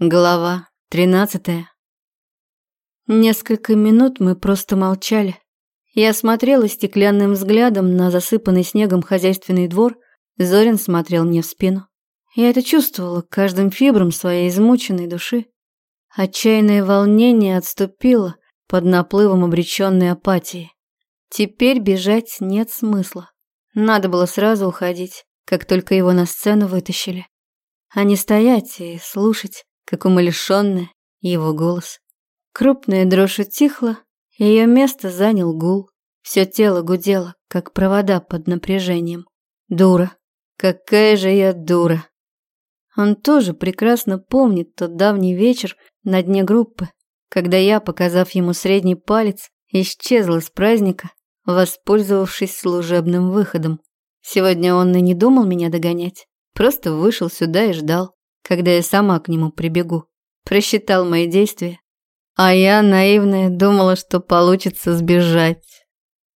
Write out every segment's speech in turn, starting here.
Глава тринадцатая. Несколько минут мы просто молчали. Я смотрела стеклянным взглядом на засыпанный снегом хозяйственный двор, Зорин смотрел мне в спину. Я это чувствовала каждым фибром своей измученной души. Отчаянное волнение отступило под наплывом обреченной апатии. Теперь бежать нет смысла. Надо было сразу уходить, как только его на сцену вытащили. А не стоять и слушать, как умалишенная его голос. Крупная дрожь утихла, ее место занял гул. Все тело гудело, как провода под напряжением. Дура. Какая же я дура. Он тоже прекрасно помнит тот давний вечер на дне группы, когда я, показав ему средний палец, исчезла с праздника, воспользовавшись служебным выходом. Сегодня он и не думал меня догонять, просто вышел сюда и ждал когда я сама к нему прибегу. Просчитал мои действия. А я, наивная, думала, что получится сбежать.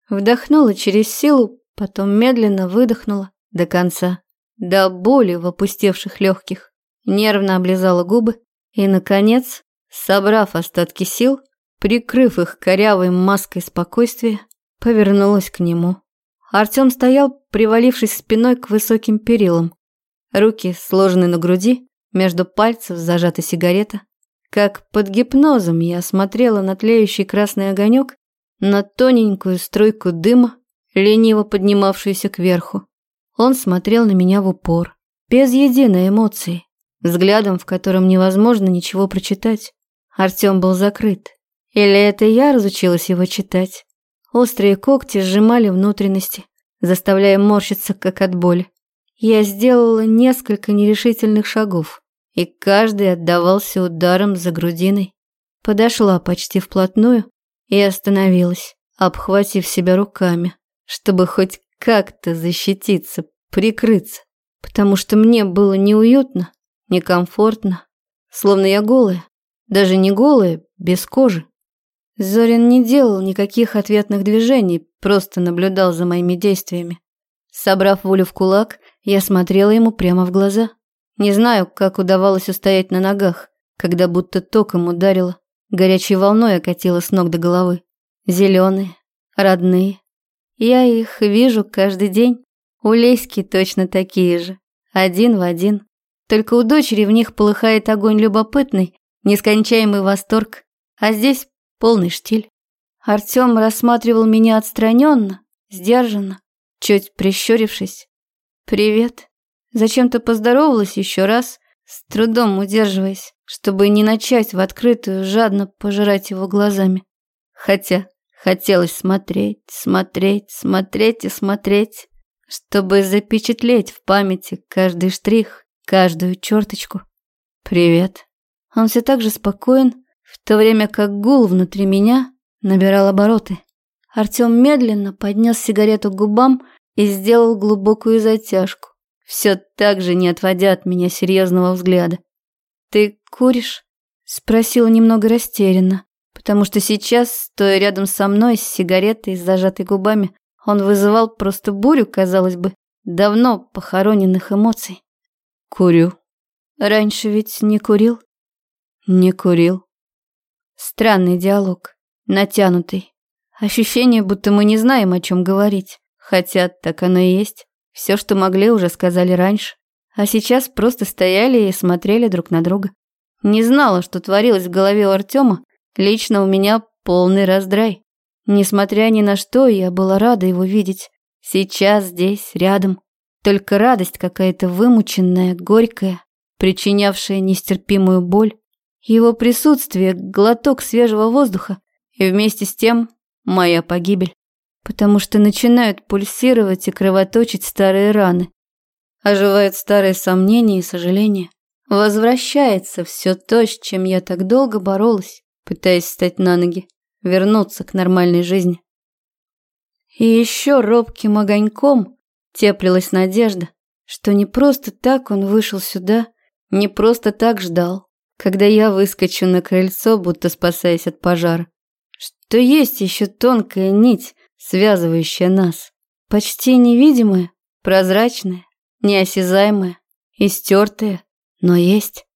Вдохнула через силу, потом медленно выдохнула до конца, до боли в опустевших легких. Нервно облизала губы и, наконец, собрав остатки сил, прикрыв их корявой маской спокойствия, повернулась к нему. Артем стоял, привалившись спиной к высоким перилам. Руки сложены на груди, между пальцев зажата сигарета. Как под гипнозом я смотрела на тлеющий красный огонек, на тоненькую струйку дыма, лениво поднимавшуюся кверху. Он смотрел на меня в упор, без единой эмоции, взглядом, в котором невозможно ничего прочитать. Артем был закрыт. Или это я разучилась его читать? Острые когти сжимали внутренности, заставляя морщиться, как от боли. Я сделала несколько нерешительных шагов и каждый отдавался ударом за грудиной. Подошла почти вплотную и остановилась, обхватив себя руками, чтобы хоть как-то защититься, прикрыться, потому что мне было неуютно, некомфортно, словно я голая, даже не голая, без кожи. Зорин не делал никаких ответных движений, просто наблюдал за моими действиями. Собрав волю в кулак, я смотрела ему прямо в глаза. Не знаю, как удавалось устоять на ногах, когда будто током ударило, горячей волной окатило с ног до головы. Зеленые, родные. Я их вижу каждый день. У Леськи точно такие же. Один в один. Только у дочери в них полыхает огонь любопытный, нескончаемый восторг. А здесь полный штиль. Артем рассматривал меня отстраненно, сдержанно, чуть прищурившись. «Привет», Зачем-то поздоровалась еще раз, с трудом удерживаясь, чтобы не начать в открытую жадно пожирать его глазами. Хотя хотелось смотреть, смотреть, смотреть и смотреть, чтобы запечатлеть в памяти каждый штрих, каждую черточку. «Привет». Он все так же спокоен, в то время как гул внутри меня набирал обороты. Артем медленно поднес сигарету к губам и сделал глубокую затяжку все так же не отводя от меня серьезного взгляда. «Ты куришь?» – спросила немного растерянно, потому что сейчас, стоя рядом со мной с сигаретой с зажатой губами, он вызывал просто бурю, казалось бы, давно похороненных эмоций. «Курю». «Раньше ведь не курил?» «Не курил». Странный диалог, натянутый. Ощущение, будто мы не знаем, о чем говорить, хотя так оно и есть. Все, что могли, уже сказали раньше. А сейчас просто стояли и смотрели друг на друга. Не знала, что творилось в голове у Артема. Лично у меня полный раздрай. Несмотря ни на что, я была рада его видеть. Сейчас, здесь, рядом. Только радость какая-то вымученная, горькая, причинявшая нестерпимую боль. Его присутствие – глоток свежего воздуха, и вместе с тем моя погибель потому что начинают пульсировать и кровоточить старые раны. Оживают старые сомнения и сожаления. Возвращается все то, с чем я так долго боролась, пытаясь встать на ноги, вернуться к нормальной жизни. И еще робким огоньком теплилась надежда, что не просто так он вышел сюда, не просто так ждал, когда я выскочу на крыльцо, будто спасаясь от пожара. Что есть еще тонкая нить, связывающая нас. Почти невидимая, прозрачная, неосязаемая, истертая, но есть.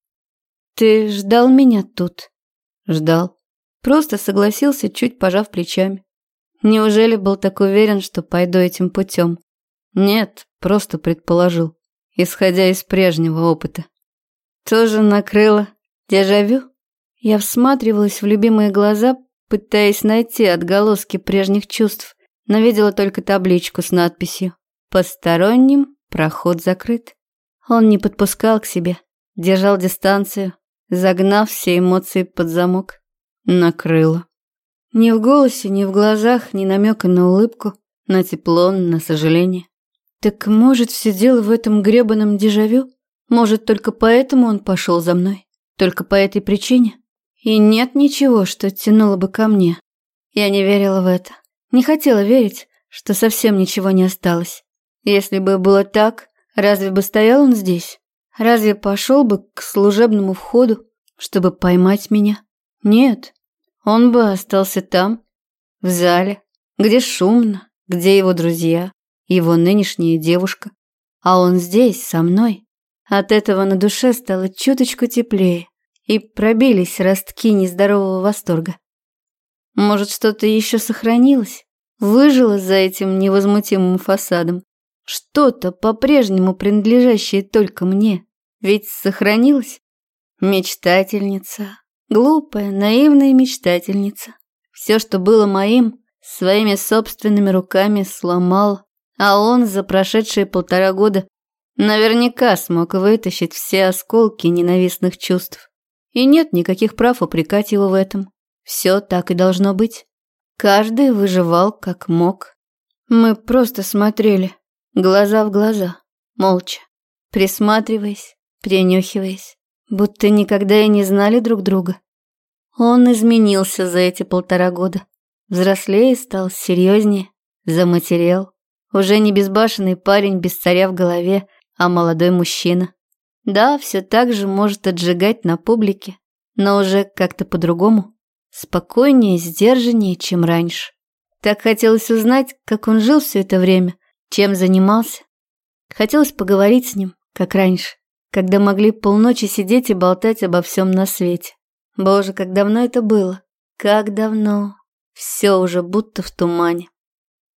Ты ждал меня тут? Ждал. Просто согласился, чуть пожав плечами. Неужели был так уверен, что пойду этим путем? Нет, просто предположил, исходя из прежнего опыта. Тоже накрыло дежавю? Я всматривалась в любимые глаза, пытаясь найти отголоски прежних чувств, но видела только табличку с надписью «Посторонним проход закрыт». Он не подпускал к себе, держал дистанцию, загнав все эмоции под замок. Накрыло. Ни в голосе, ни в глазах, ни намека на улыбку, на тепло, на сожаление. Так может, все дело в этом гребаном дежавю? Может, только поэтому он пошел за мной? Только по этой причине? И нет ничего, что тянуло бы ко мне. Я не верила в это. Не хотела верить, что совсем ничего не осталось. Если бы было так, разве бы стоял он здесь? Разве пошел бы к служебному входу, чтобы поймать меня? Нет, он бы остался там, в зале, где шумно, где его друзья, его нынешняя девушка. А он здесь, со мной. От этого на душе стало чуточку теплее, и пробились ростки нездорового восторга. Может, что-то еще сохранилось, выжило за этим невозмутимым фасадом. Что-то по-прежнему принадлежащее только мне. Ведь сохранилось. Мечтательница, Глупая, наивная мечтательница. Все, что было моим, своими собственными руками сломал, а он за прошедшие полтора года наверняка смог вытащить все осколки ненавистных чувств. И нет никаких прав упрекать его в этом. Все так и должно быть. Каждый выживал как мог. Мы просто смотрели, глаза в глаза, молча, присматриваясь, принюхиваясь будто никогда и не знали друг друга. Он изменился за эти полтора года. Взрослее стал, серьезнее, заматерел. Уже не безбашенный парень без царя в голове, а молодой мужчина. Да, все так же может отжигать на публике, но уже как-то по-другому. Спокойнее, сдержаннее, чем раньше. Так хотелось узнать, как он жил все это время, чем занимался. Хотелось поговорить с ним, как раньше когда могли полночи сидеть и болтать обо всем на свете. Боже, как давно это было. Как давно. Все уже будто в тумане.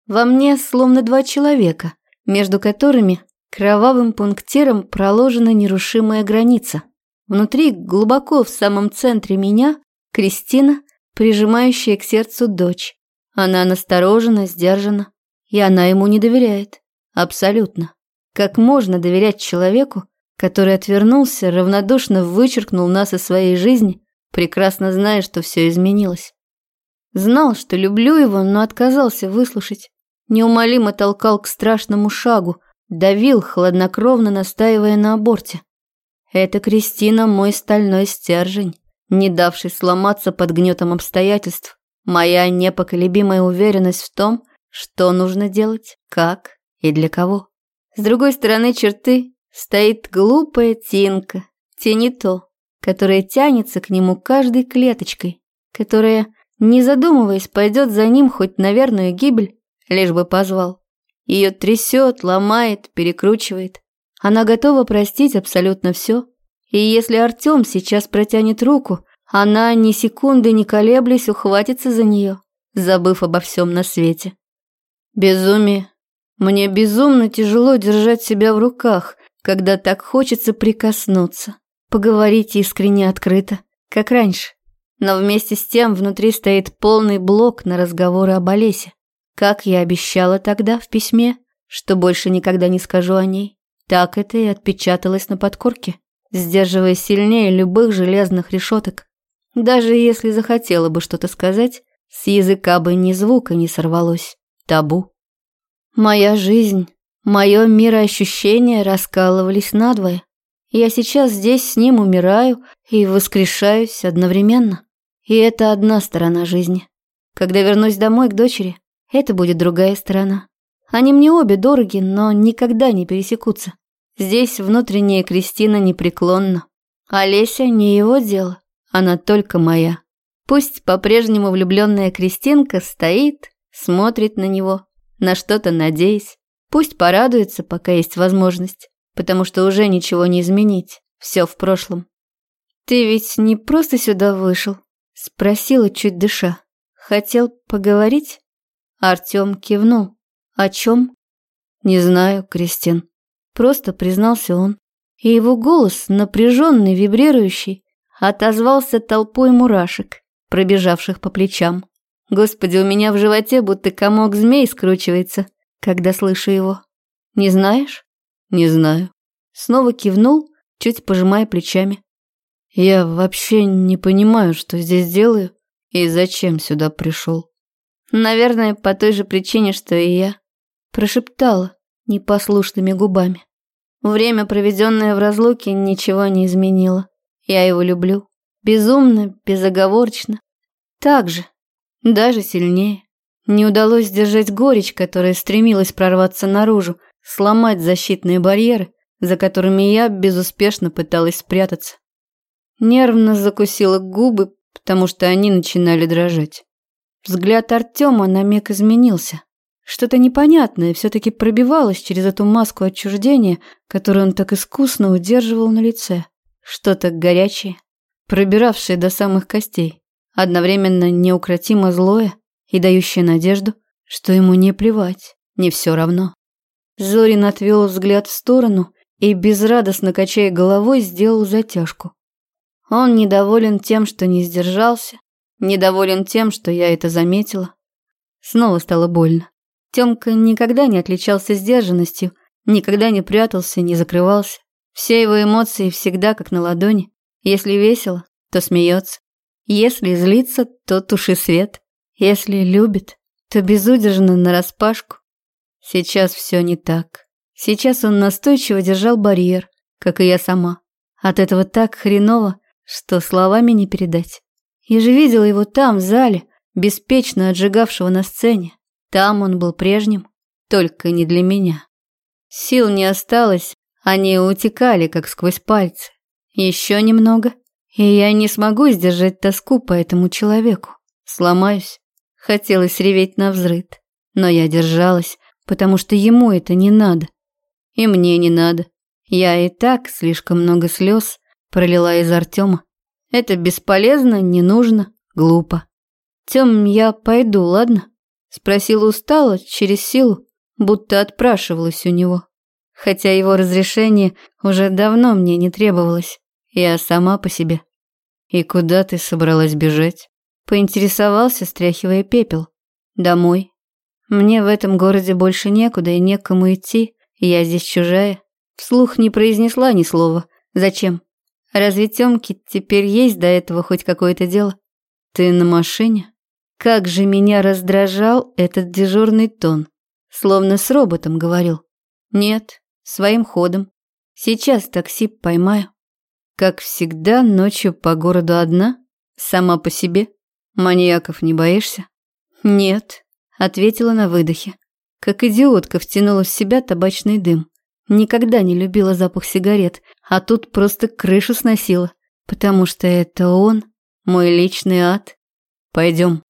Во мне словно два человека, между которыми кровавым пунктиром проложена нерушимая граница. Внутри, глубоко в самом центре меня, Кристина, прижимающая к сердцу дочь. Она насторожена, сдержана, и она ему не доверяет. Абсолютно. Как можно доверять человеку, который отвернулся, равнодушно вычеркнул нас из своей жизни, прекрасно зная, что все изменилось. Знал, что люблю его, но отказался выслушать. Неумолимо толкал к страшному шагу, давил, хладнокровно настаивая на аборте. Это Кристина мой стальной стержень, не давший сломаться под гнетом обстоятельств. Моя непоколебимая уверенность в том, что нужно делать, как и для кого. С другой стороны черты стоит глупая Тинка, Тенито, которая тянется к нему каждой клеточкой, которая, не задумываясь, пойдет за ним хоть на верную гибель, лишь бы позвал. Ее трясет, ломает, перекручивает. Она готова простить абсолютно все. И если Артем сейчас протянет руку, она ни секунды не колеблясь ухватится за нее, забыв обо всем на свете. Безумие. Мне безумно тяжело держать себя в руках, когда так хочется прикоснуться, поговорить искренне открыто, как раньше. Но вместе с тем внутри стоит полный блок на разговоры об Олесе. Как я обещала тогда в письме, что больше никогда не скажу о ней, так это и отпечаталось на подкорке, сдерживая сильнее любых железных решеток. Даже если захотела бы что-то сказать, с языка бы ни звука не сорвалось. Табу. Моя жизнь Мое мироощущение раскалывались надвое. Я сейчас здесь с ним умираю и воскрешаюсь одновременно. И это одна сторона жизни. Когда вернусь домой к дочери, это будет другая сторона. Они мне обе дороги, но никогда не пересекутся. Здесь внутренняя Кристина непреклонна. Олеся не его дело, она только моя. Пусть по-прежнему влюбленная Кристинка стоит, смотрит на него, на что-то надеясь. Пусть порадуется, пока есть возможность, потому что уже ничего не изменить, все в прошлом. Ты ведь не просто сюда вышел? Спросила, чуть дыша. Хотел поговорить? Артем кивнул. О чем? Не знаю, Кристин. Просто признался он. И его голос, напряженный, вибрирующий, отозвался толпой мурашек, пробежавших по плечам. Господи, у меня в животе будто комок змей скручивается, когда слышу его. Не знаешь? Не знаю. Снова кивнул, чуть пожимая плечами. Я вообще не понимаю, что здесь делаю и зачем сюда пришел. Наверное, по той же причине, что и я. Прошептала непослушными губами. Время, проведенное в разлуке, ничего не изменило. Я его люблю. Безумно, безоговорочно. Так же, даже сильнее. Не удалось сдержать горечь, которая стремилась прорваться наружу, сломать защитные барьеры, за которыми я безуспешно пыталась спрятаться. Нервно закусила губы, потому что они начинали дрожать. Взгляд Артема на миг изменился. Что-то непонятное все-таки пробивалось через эту маску отчуждения, которую он так искусно удерживал на лице. Что-то горячее, пробиравшее до самых костей, одновременно неукротимо злое и дающее надежду, что ему не плевать, не все равно. Зорин отвел взгляд в сторону и, безрадостно качая головой, сделал затяжку. Он недоволен тем, что не сдержался, недоволен тем, что я это заметила. Снова стало больно. Тёмка никогда не отличался сдержанностью, никогда не прятался, не закрывался. Все его эмоции всегда как на ладони. Если весело, то смеется. Если злится, то туши свет. Если любит, то безудержно нараспашку. Сейчас все не так. Сейчас он настойчиво держал барьер, как и я сама. От этого так хреново, что словами не передать. Я же видела его там, в зале, беспечно отжигавшего на сцене. Там он был прежним, только не для меня. Сил не осталось, они утекали, как сквозь пальцы. Еще немного, и я не смогу сдержать тоску по этому человеку. Сломаюсь. Хотелось реветь на взрыд, но я держалась, потому что ему это не надо. И мне не надо. Я и так слишком много слез пролила из Артема. Это бесполезно, не нужно, глупо. Тем, я пойду, ладно? Спросила устало, через силу, будто отпрашивалась у него. Хотя его разрешение уже давно мне не требовалось. Я сама по себе. И куда ты собралась бежать? Поинтересовался, стряхивая пепел. Домой. Мне в этом городе больше некуда и некому идти. Я здесь чужая. Вслух не произнесла ни слова. Зачем? Разве Тёмке теперь есть до этого хоть какое-то дело? Ты на машине? Как же меня раздражал этот дежурный тон. Словно с роботом говорил. Нет, своим ходом. Сейчас такси поймаю. Как всегда, ночью по городу одна? Сама по себе? Маньяков не боишься? Нет, ответила на выдохе. Как идиотка втянула в себя табачный дым. Никогда не любила запах сигарет, а тут просто крышу сносила, потому что это он, мой личный ад. Пойдем.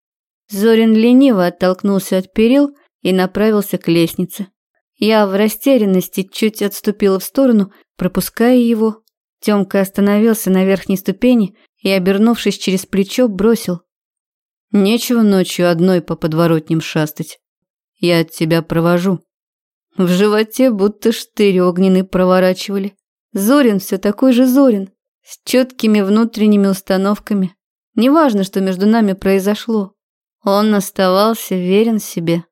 Зорин лениво оттолкнулся от перил и направился к лестнице. Я в растерянности чуть отступила в сторону, пропуская его. Тёмка остановился на верхней ступени и, обернувшись через плечо, бросил. «Нечего ночью одной по подворотням шастать. Я от тебя провожу». В животе будто штырь огненный проворачивали. Зорин все такой же Зорин, с четкими внутренними установками. Неважно, что между нами произошло. Он оставался верен себе.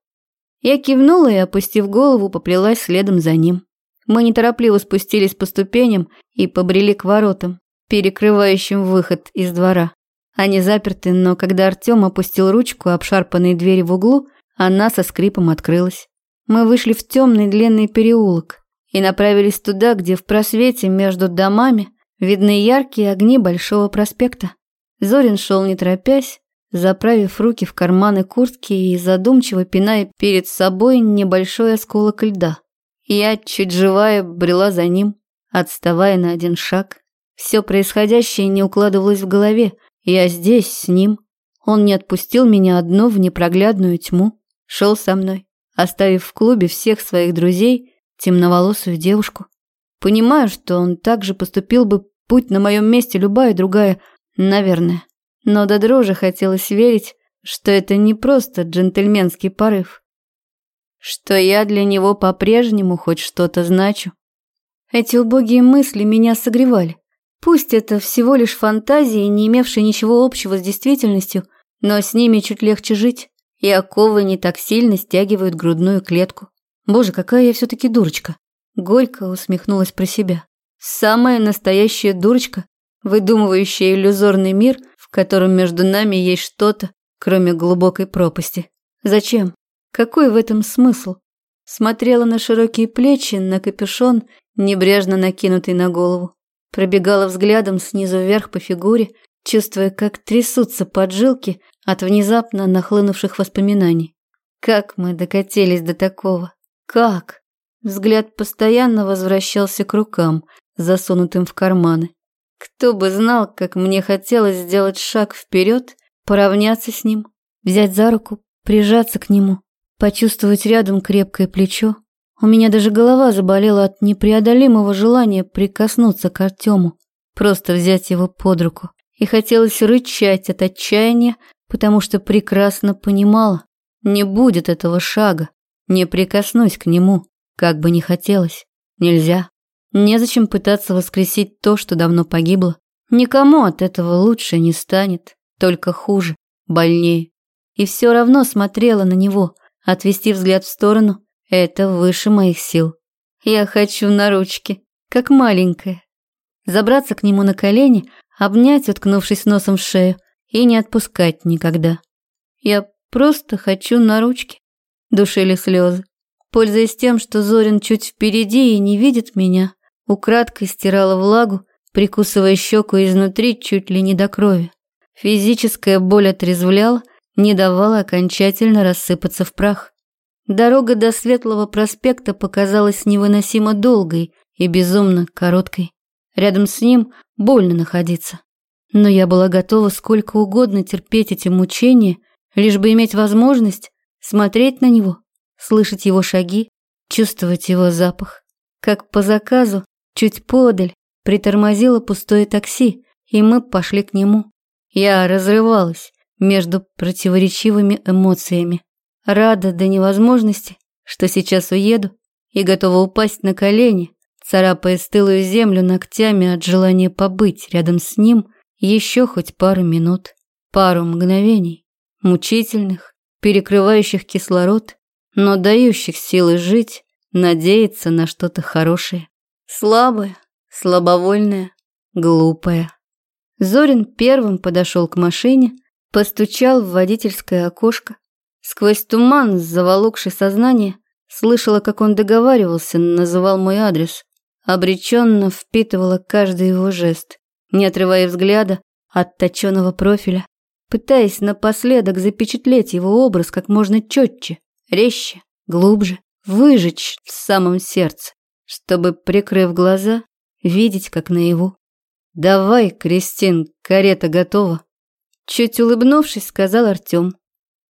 Я кивнула и, опустив голову, поплелась следом за ним. Мы неторопливо спустились по ступеням и побрели к воротам, перекрывающим выход из двора. Они заперты, но когда Артем опустил ручку обшарпанной двери в углу, она со скрипом открылась. Мы вышли в темный длинный переулок и направились туда, где в просвете между домами видны яркие огни Большого проспекта. Зорин шел не торопясь, заправив руки в карманы куртки и задумчиво пиная перед собой небольшой осколок льда. Я, чуть живая, брела за ним, отставая на один шаг. Все происходящее не укладывалось в голове. Я здесь, с ним. Он не отпустил меня одну в непроглядную тьму. Шел со мной оставив в клубе всех своих друзей, темноволосую девушку. Понимаю, что он также поступил бы, Будь на моем месте любая другая, наверное. Но до дрожи хотелось верить, что это не просто джентльменский порыв. Что я для него по-прежнему хоть что-то значу. Эти убогие мысли меня согревали. Пусть это всего лишь фантазии, не имевшие ничего общего с действительностью, но с ними чуть легче жить, и оковы не так сильно стягивают грудную клетку. Боже, какая я все-таки дурочка. Горько усмехнулась про себя. Самая настоящая дурочка, выдумывающая иллюзорный мир, в котором между нами есть что-то, кроме глубокой пропасти. Зачем? Какой в этом смысл? Смотрела на широкие плечи, на капюшон, небрежно накинутый на голову. Пробегала взглядом снизу вверх по фигуре, чувствуя, как трясутся поджилки от внезапно нахлынувших воспоминаний. Как мы докатились до такого? Как? Взгляд постоянно возвращался к рукам, засунутым в карманы. Кто бы знал, как мне хотелось сделать шаг вперед, поравняться с ним, взять за руку, прижаться к нему, почувствовать рядом крепкое плечо, у меня даже голова заболела от непреодолимого желания прикоснуться к Артему, просто взять его под руку. И хотелось рычать от отчаяния, потому что прекрасно понимала, не будет этого шага, не прикоснусь к нему, как бы ни хотелось. Нельзя. Незачем пытаться воскресить то, что давно погибло. Никому от этого лучше не станет, только хуже, больнее. И все равно смотрела на него, отвести взгляд в сторону – это выше моих сил. Я хочу на ручки, как маленькая. Забраться к нему на колени, обнять, уткнувшись носом в шею, и не отпускать никогда. Я просто хочу на ручки. Душили слезы. Пользуясь тем, что Зорин чуть впереди и не видит меня, украдкой стирала влагу, прикусывая щеку изнутри чуть ли не до крови. Физическая боль отрезвляла, не давала окончательно рассыпаться в прах. Дорога до Светлого проспекта показалась невыносимо долгой и безумно короткой. Рядом с ним больно находиться. Но я была готова сколько угодно терпеть эти мучения, лишь бы иметь возможность смотреть на него, слышать его шаги, чувствовать его запах. Как по заказу, чуть подаль, притормозило пустое такси, и мы пошли к нему. Я разрывалась между противоречивыми эмоциями. Рада до невозможности, что сейчас уеду, и готова упасть на колени, царапая стылую землю ногтями от желания побыть рядом с ним еще хоть пару минут, пару мгновений, мучительных, перекрывающих кислород, но дающих силы жить, надеяться на что-то хорошее. Слабая, слабовольная, глупая. Зорин первым подошел к машине, постучал в водительское окошко, Сквозь туман, заволокший сознание, слышала, как он договаривался, называл мой адрес. Обреченно впитывала каждый его жест, не отрывая взгляда от точенного профиля, пытаясь напоследок запечатлеть его образ как можно четче, резче, глубже, выжечь в самом сердце, чтобы, прикрыв глаза, видеть как наяву. «Давай, Кристин, карета готова!» Чуть улыбнувшись, сказал Артем.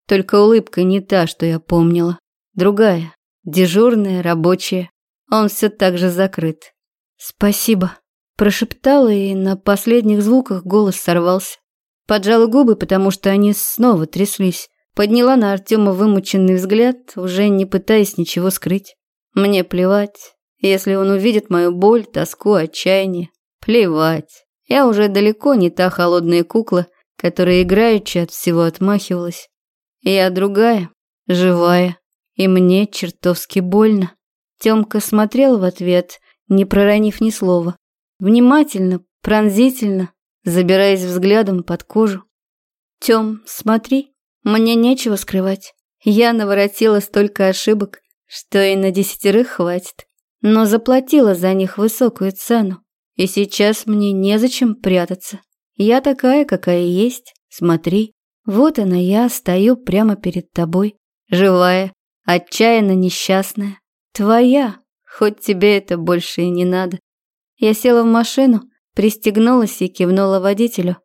Только улыбка не та, что я помнила. Другая, дежурная, рабочая. Он все так же закрыт. «Спасибо», – прошептала, и на последних звуках голос сорвался. Поджала губы, потому что они снова тряслись. Подняла на Артема вымученный взгляд, уже не пытаясь ничего скрыть. Мне плевать, если он увидит мою боль, тоску, отчаяние. Плевать. Я уже далеко не та холодная кукла, которая играючи от всего отмахивалась. Я другая, живая, и мне чертовски больно. Тёмка смотрел в ответ, не проронив ни слова. Внимательно, пронзительно, забираясь взглядом под кожу. Тём, смотри, мне нечего скрывать. Я наворотила столько ошибок, что и на десятерых хватит. Но заплатила за них высокую цену. И сейчас мне незачем прятаться. Я такая, какая есть. Смотри. Вот она я, стою прямо перед тобой, живая, отчаянно несчастная. Твоя, хоть тебе это больше и не надо. Я села в машину, пристегнулась и кивнула водителю.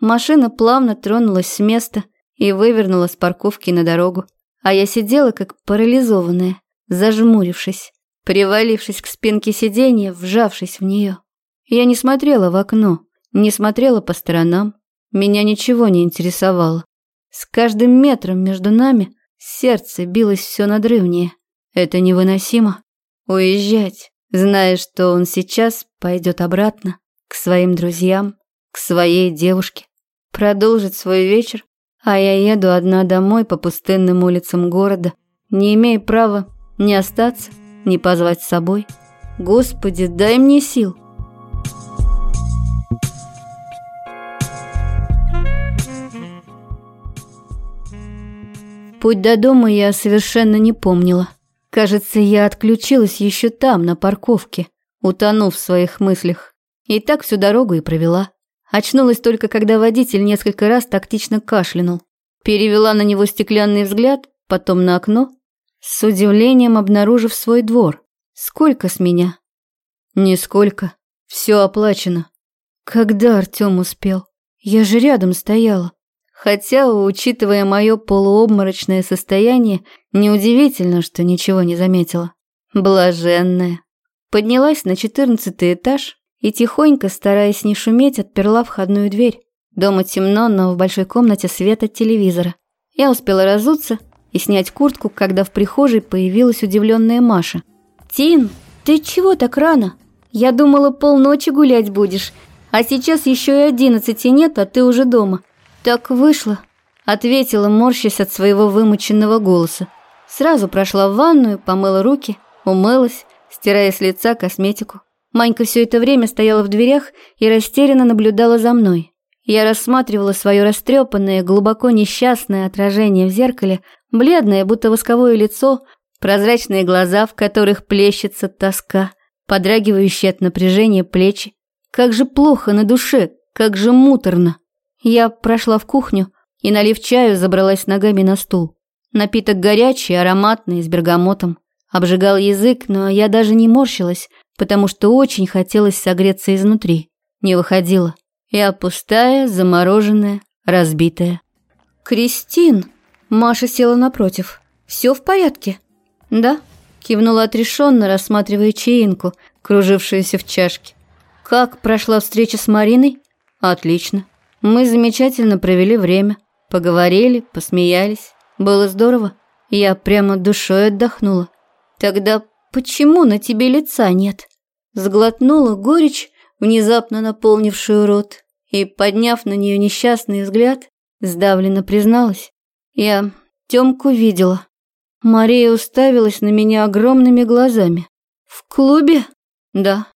Машина плавно тронулась с места и вывернула с парковки на дорогу, а я сидела как парализованная, зажмурившись, привалившись к спинке сиденья, вжавшись в нее. Я не смотрела в окно, не смотрела по сторонам. Меня ничего не интересовало. С каждым метром между нами сердце билось все надрывнее. Это невыносимо. Уезжать, зная, что он сейчас пойдет обратно к своим друзьям, к своей девушке, продолжить свой вечер, а я еду одна домой по пустынным улицам города, не имея права ни остаться, ни позвать с собой. Господи, дай мне сил. Путь до дома я совершенно не помнила. Кажется, я отключилась еще там, на парковке, утонув в своих мыслях. И так всю дорогу и провела. Очнулась только, когда водитель несколько раз тактично кашлянул. Перевела на него стеклянный взгляд, потом на окно, с удивлением обнаружив свой двор. Сколько с меня? Нисколько. Все оплачено. Когда Артем успел? Я же рядом стояла. Хотя, учитывая мое полуобморочное состояние, неудивительно, что ничего не заметила. Блаженная. Поднялась на четырнадцатый этаж и тихонько, стараясь не шуметь, отперла входную дверь. Дома темно, но в большой комнате свет от телевизора. Я успела разуться и снять куртку, когда в прихожей появилась удивленная Маша. «Тин, ты чего так рано? Я думала, полночи гулять будешь, а сейчас еще и одиннадцати нет, а ты уже дома». «Так вышло», — ответила, морщась от своего вымученного голоса. Сразу прошла в ванную, помыла руки, умылась, стирая с лица косметику. Манька все это время стояла в дверях и растерянно наблюдала за мной. Я рассматривала свое растрепанное, глубоко несчастное отражение в зеркале, бледное, будто восковое лицо, прозрачные глаза, в которых плещется тоска, подрагивающие от напряжения плечи. Как же плохо на душе, как же муторно. Я прошла в кухню и, налив чаю, забралась ногами на стул. Напиток горячий, ароматный, с бергамотом. Обжигал язык, но я даже не морщилась, потому что очень хотелось согреться изнутри. Не выходила. Я пустая, замороженная, разбитая. «Кристин!» Маша села напротив. «Все в порядке?» «Да», кивнула отрешенно, рассматривая чаинку, кружившуюся в чашке. «Как прошла встреча с Мариной?» «Отлично. Мы замечательно провели время, поговорили, посмеялись. Было здорово. Я прямо душой отдохнула. Тогда почему на тебе лица нет? Сглотнула горечь, внезапно наполнившую рот, и, подняв на нее несчастный взгляд, сдавленно призналась. Я Тёмку видела. Мария уставилась на меня огромными глазами. В клубе? Да.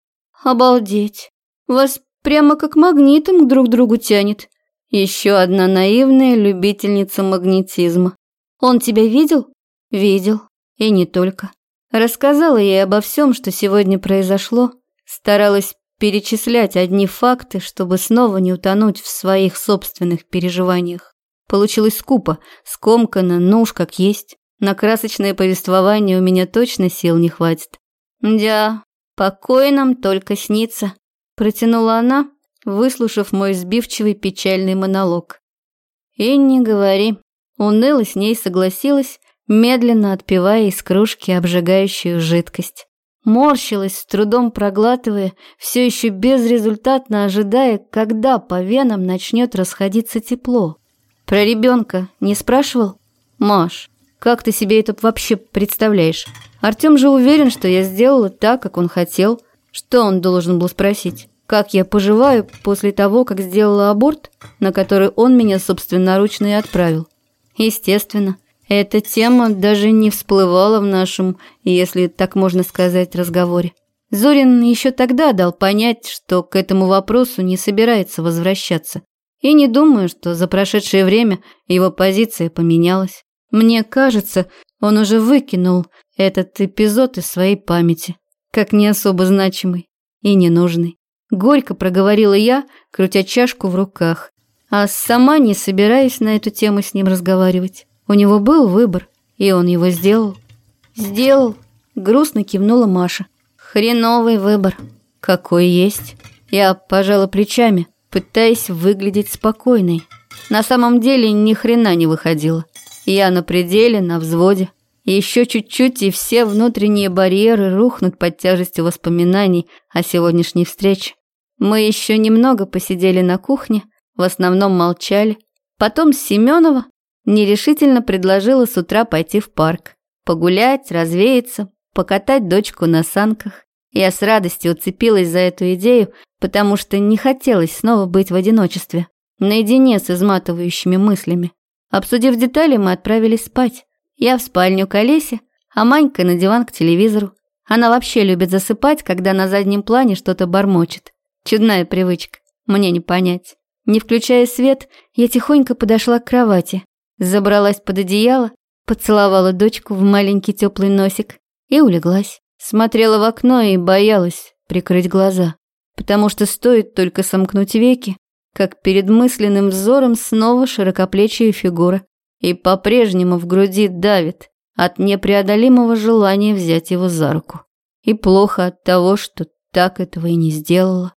Обалдеть. Вас Прямо как магнитом к друг другу тянет. Еще одна наивная любительница магнетизма. Он тебя видел? Видел. И не только. Рассказала ей обо всем, что сегодня произошло. Старалась перечислять одни факты, чтобы снова не утонуть в своих собственных переживаниях. Получилось скупо, скомканно, но уж как есть. На красочное повествование у меня точно сил не хватит. Да, покой нам только снится. Протянула она, выслушав мой сбивчивый печальный монолог. И не говори. Уныло с ней согласилась, медленно отпивая из кружки обжигающую жидкость. Морщилась, с трудом проглатывая, все еще безрезультатно ожидая, когда по венам начнет расходиться тепло. Про ребенка не спрашивал? Маш, как ты себе это вообще представляешь? Артем же уверен, что я сделала так, как он хотел. Что он должен был спросить? Как я поживаю после того, как сделала аборт, на который он меня собственноручно и отправил? Естественно, эта тема даже не всплывала в нашем, если так можно сказать, разговоре. Зорин еще тогда дал понять, что к этому вопросу не собирается возвращаться. И не думаю, что за прошедшее время его позиция поменялась. Мне кажется, он уже выкинул этот эпизод из своей памяти как не особо значимый и ненужный. Горько проговорила я, крутя чашку в руках, а сама не собираясь на эту тему с ним разговаривать. У него был выбор, и он его сделал. Сделал, грустно кивнула Маша. Хреновый выбор. Какой есть. Я пожала плечами, пытаясь выглядеть спокойной. На самом деле ни хрена не выходило. Я на пределе, на взводе. Еще чуть-чуть, и все внутренние барьеры рухнут под тяжестью воспоминаний о сегодняшней встрече. Мы еще немного посидели на кухне, в основном молчали. Потом Семенова нерешительно предложила с утра пойти в парк. Погулять, развеяться, покатать дочку на санках. Я с радостью уцепилась за эту идею, потому что не хотелось снова быть в одиночестве, наедине с изматывающими мыслями. Обсудив детали, мы отправились спать. Я в спальню к Олесе, а Манька на диван к телевизору. Она вообще любит засыпать, когда на заднем плане что-то бормочет. Чудная привычка, мне не понять. Не включая свет, я тихонько подошла к кровати, забралась под одеяло, поцеловала дочку в маленький теплый носик и улеглась. Смотрела в окно и боялась прикрыть глаза, потому что стоит только сомкнуть веки, как перед мысленным взором снова широкоплечья фигура, и по-прежнему в груди давит от непреодолимого желания взять его за руку. И плохо от того, что так этого и не сделала.